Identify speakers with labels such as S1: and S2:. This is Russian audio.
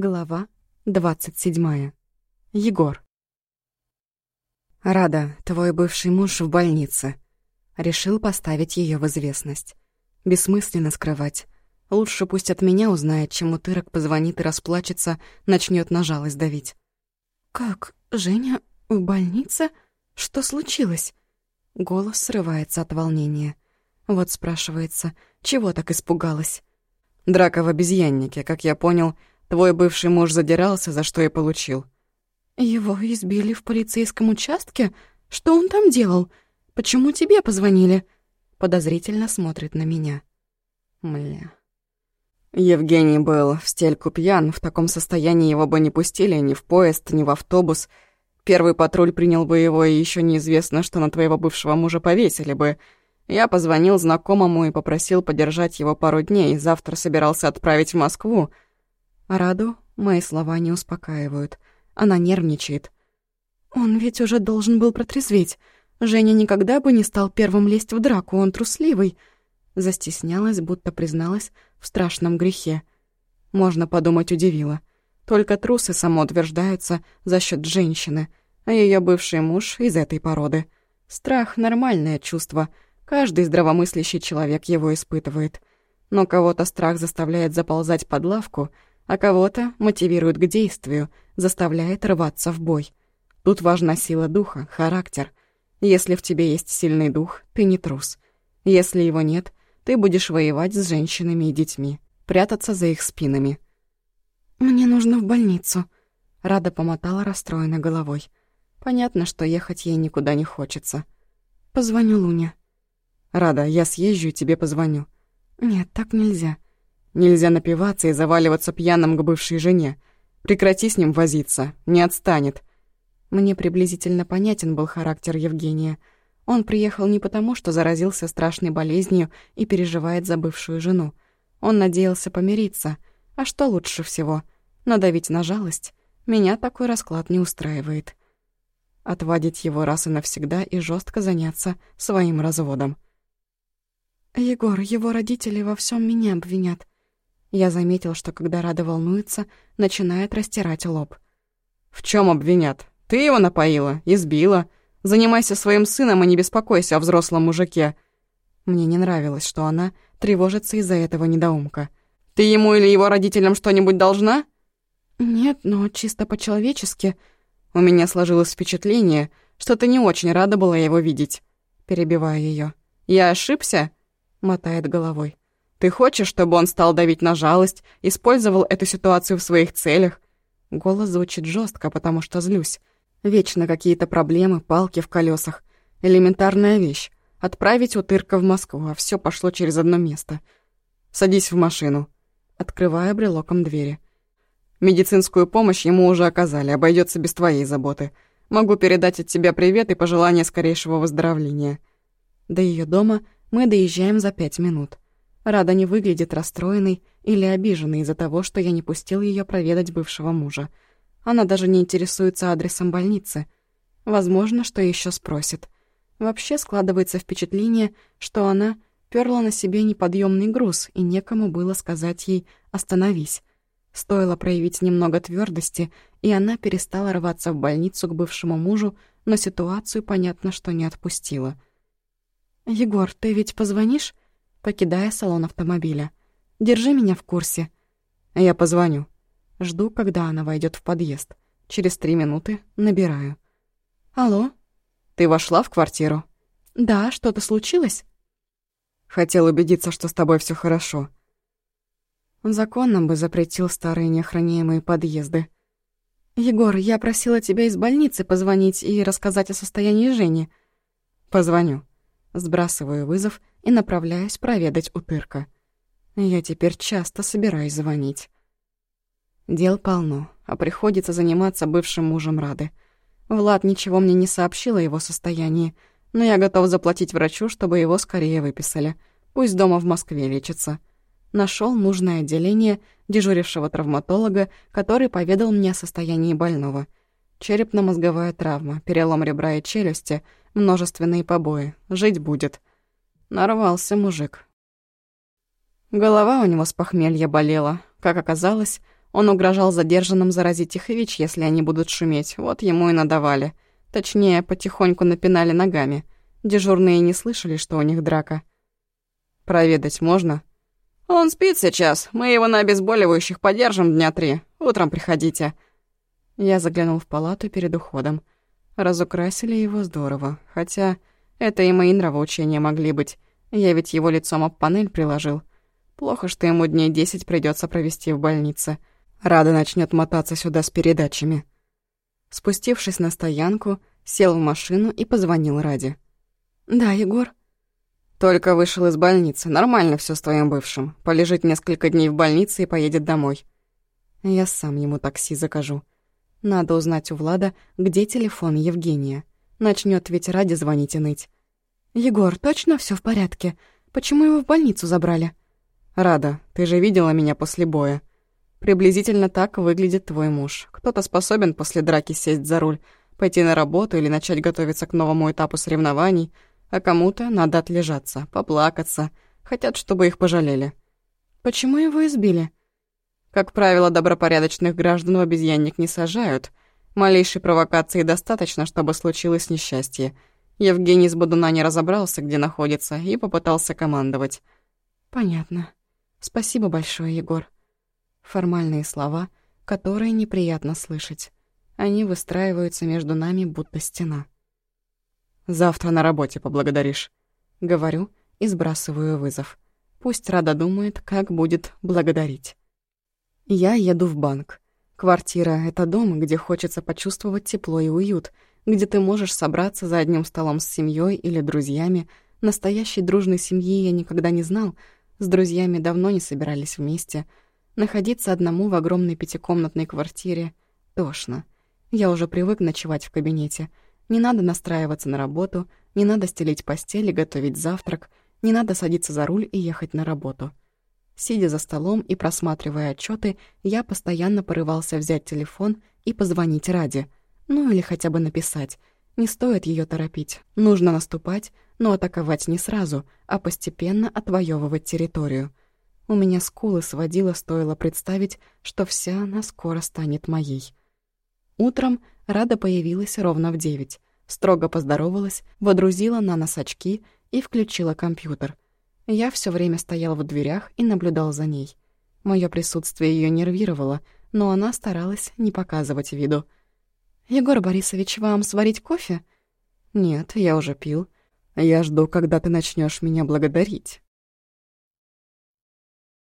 S1: Глава 27. Егор. «Рада, твой бывший муж в больнице». Решил поставить ее в известность. Бессмысленно скрывать. Лучше пусть от меня узнает, чем утырок позвонит и расплачется, начнет на жалость давить. «Как? Женя в больнице? Что случилось?» Голос срывается от волнения. Вот спрашивается, чего так испугалась?
S2: Драка в обезьяннике, как я понял, Твой бывший муж задирался, за что и получил».
S1: «Его избили в полицейском участке? Что он там делал? Почему тебе позвонили?» Подозрительно смотрит на меня.
S2: Мля. Евгений был в стельку пьян, в таком состоянии его бы не пустили ни в поезд, ни в автобус. Первый патруль принял бы его, и еще неизвестно, что на твоего бывшего мужа повесили бы. Я позвонил знакомому и попросил подержать его пару дней, завтра собирался отправить в Москву.
S1: Раду мои слова не успокаивают. Она нервничает. Он ведь уже должен был протрезветь. Женя никогда бы не стал первым лезть в драку, он трусливый. Застеснялась, будто призналась в страшном грехе. Можно подумать, удивила. Только трусы самоутверждаются за счет женщины, а ее бывший муж из этой породы. Страх — нормальное чувство. Каждый здравомыслящий человек его испытывает. Но кого-то страх заставляет заползать под лавку — а кого-то мотивирует к действию, заставляет рваться в бой. Тут важна сила духа, характер. Если в тебе есть сильный дух, ты не трус. Если его нет, ты будешь воевать с женщинами и детьми, прятаться за их спинами. «Мне нужно в больницу», — Рада помотала расстроенной головой. Понятно, что ехать ей никуда не хочется. «Позвоню Луне».
S2: «Рада, я съезжу и тебе позвоню».
S1: «Нет, так нельзя.
S2: Нельзя напиваться и заваливаться пьяным к бывшей жене. Прекрати с ним возиться, не отстанет.
S1: Мне приблизительно понятен был характер Евгения. Он приехал не потому, что заразился страшной болезнью и переживает за бывшую жену. Он надеялся помириться. А что лучше всего? Надавить на жалость? Меня такой расклад не устраивает. Отвадить его раз и навсегда и жестко заняться своим разводом. «Егор, его родители во всем меня обвинят. Я заметил, что когда Рада волнуется, начинает растирать лоб.
S2: «В чем обвинят? Ты его напоила, избила. Занимайся своим сыном и не беспокойся о взрослом мужике».
S1: Мне не нравилось, что она тревожится из-за этого недоумка.
S2: «Ты ему или его родителям что-нибудь должна?»
S1: «Нет, но чисто по-человечески».
S2: «У меня сложилось впечатление, что ты не очень рада была его видеть». Перебиваю ее. «Я ошибся?» — мотает головой. Ты хочешь, чтобы он стал давить на жалость, использовал эту ситуацию в своих целях?» Голос звучит жестко, потому что злюсь. Вечно какие-то проблемы, палки в колесах. Элементарная вещь. Отправить утырка в Москву, а все пошло через одно место. «Садись в машину». Открываю брелоком двери. «Медицинскую помощь ему уже оказали, обойдется без твоей заботы. Могу передать от тебя привет и пожелание скорейшего выздоровления». До ее дома мы доезжаем за пять минут. Рада не выглядит расстроенной или обиженной из-за того, что я не пустил ее проведать бывшего мужа. Она даже не интересуется адресом больницы. Возможно, что еще спросит. Вообще складывается впечатление, что она перла на себе неподъемный груз, и некому было сказать ей «остановись». Стоило проявить немного твердости, и она перестала рваться в больницу к бывшему мужу, но ситуацию, понятно, что не отпустила. «Егор, ты ведь позвонишь?» Покидая салон автомобиля. «Держи меня в курсе». «Я позвоню». Жду, когда она войдет в подъезд. Через три минуты набираю. «Алло?» «Ты вошла в квартиру?» «Да, что-то случилось?» «Хотел убедиться, что с тобой все хорошо». Законом бы запретил старые неохраняемые подъезды. «Егор, я просила тебя из больницы позвонить и рассказать о состоянии Жени». «Позвоню». Сбрасываю вызов и направляюсь проведать утырка. Я теперь часто собираюсь звонить. Дел полно, а приходится заниматься бывшим мужем Рады. Влад ничего мне не сообщил о его состоянии, но я готов заплатить врачу, чтобы его скорее выписали. Пусть дома в Москве лечится. Нашел нужное отделение дежурившего травматолога, который поведал мне о состоянии больного. Черепно-мозговая травма, перелом ребра и челюсти, множественные побои. Жить будет. Нарвался мужик. Голова у него с похмелья болела. Как оказалось, Он угрожал задержанным заразить их ВИЧ, если они будут шуметь. Вот ему и надавали. Точнее, потихоньку напинали ногами. Дежурные не слышали, что у них драка. «Проведать можно?» «Он спит сейчас. Мы его на обезболивающих подержим дня три. Утром приходите». Я заглянул в палату перед уходом. Разукрасили его здорово. Хотя это и мои нравоучения могли быть. Я ведь его лицом об панель приложил. Плохо, что ему дней десять придется провести в больнице. Рада начнет мотаться сюда с передачами. Спустившись на стоянку, сел в машину и позвонил Раде.
S1: «Да, Егор?»
S2: «Только вышел из больницы. Нормально все с твоим бывшим. Полежит несколько дней в больнице и поедет домой».
S1: «Я сам ему такси закажу. Надо узнать у Влада, где телефон Евгения. Начнет ведь ради звонить и ныть. «Егор, точно все в порядке? Почему его в больницу забрали?»
S2: «Рада, ты же видела меня после боя. Приблизительно так выглядит твой муж. Кто-то способен после драки сесть за руль, пойти на работу или начать готовиться к новому этапу соревнований, а кому-то надо отлежаться, поплакаться, хотят, чтобы их пожалели».
S1: «Почему его избили?»
S2: Как правило, добропорядочных граждан в обезьянник не сажают. Малейшей провокации достаточно, чтобы случилось несчастье. Евгений с Бодуна не разобрался, где находится, и попытался командовать.
S1: «Понятно. Спасибо большое, Егор». Формальные слова, которые неприятно слышать. Они выстраиваются между нами, будто стена.
S2: «Завтра на работе поблагодаришь», —
S1: говорю и сбрасываю вызов. Пусть Рада думает, как будет благодарить. Я еду в банк. Квартира — это дом, где хочется почувствовать тепло и уют, где ты можешь собраться за одним столом с семьей или друзьями. Настоящей дружной семьи я никогда не знал, с друзьями давно не собирались вместе. Находиться одному в огромной пятикомнатной квартире — тошно. Я уже привык ночевать в кабинете. Не надо настраиваться на работу, не надо стелить постель и готовить завтрак, не надо садиться за руль и ехать на работу — Сидя за столом и просматривая отчеты, я постоянно порывался взять телефон и позвонить Раде. Ну или хотя бы написать. Не стоит ее торопить. Нужно наступать, но атаковать не сразу, а постепенно отвоевывать территорию. У меня скулы сводило, стоило представить, что вся она скоро станет моей. Утром Рада появилась ровно в девять. Строго поздоровалась, водрузила на нос очки и включила компьютер — я все время стоял в дверях и наблюдал за ней. Мое присутствие ее нервировало, но она старалась не показывать виду. «Егор Борисович, вам сварить кофе?»
S2: «Нет, я уже пил. Я жду, когда ты начнешь меня благодарить».